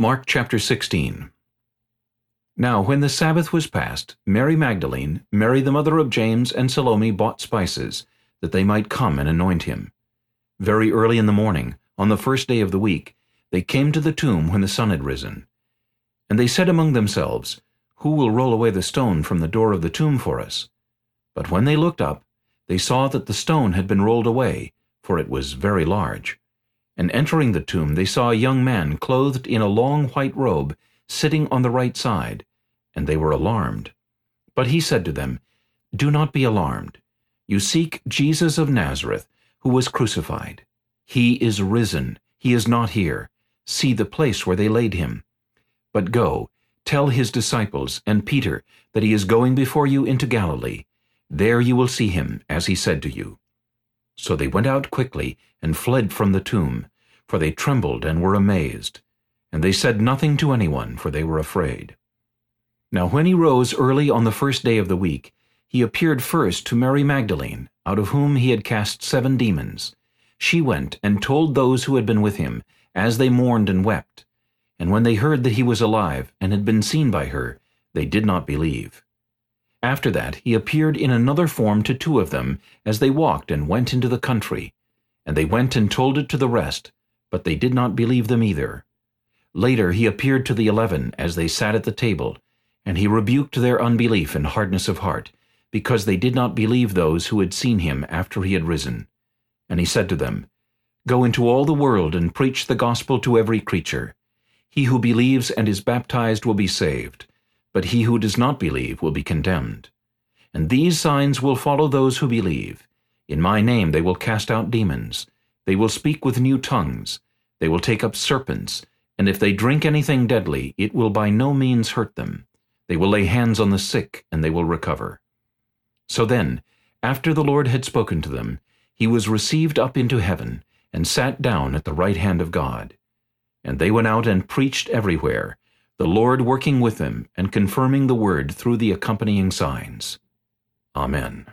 Mark chapter 16 Now when the Sabbath was past, Mary Magdalene, Mary the mother of James, and Salome bought spices, that they might come and anoint him. Very early in the morning, on the first day of the week, they came to the tomb when the sun had risen. And they said among themselves, Who will roll away the stone from the door of the tomb for us? But when they looked up, they saw that the stone had been rolled away, for it was very large. And entering the tomb they saw a young man clothed in a long white robe, sitting on the right side, and they were alarmed. But he said to them, Do not be alarmed. You seek Jesus of Nazareth, who was crucified. He is risen. He is not here. See the place where they laid him. But go, tell his disciples and Peter that he is going before you into Galilee. There you will see him, as he said to you. So they went out quickly and fled from the tomb, for they trembled and were amazed. And they said nothing to anyone, for they were afraid. Now when he rose early on the first day of the week, he appeared first to Mary Magdalene, out of whom he had cast seven demons. She went and told those who had been with him, as they mourned and wept. And when they heard that he was alive, and had been seen by her, they did not believe. After that he appeared in another form to two of them, as they walked and went into the country. And they went and told it to the rest, but they did not believe them either. Later he appeared to the eleven as they sat at the table, and he rebuked their unbelief and hardness of heart, because they did not believe those who had seen him after he had risen. And he said to them, Go into all the world and preach the gospel to every creature. He who believes and is baptized will be saved, but he who does not believe will be condemned. And these signs will follow those who believe. In my name they will cast out demons. They will speak with new tongues. They will take up serpents. And if they drink anything deadly, it will by no means hurt them. They will lay hands on the sick, and they will recover. So then, after the Lord had spoken to them, he was received up into heaven, and sat down at the right hand of God. And they went out and preached everywhere, the Lord working with them and confirming the word through the accompanying signs. Amen.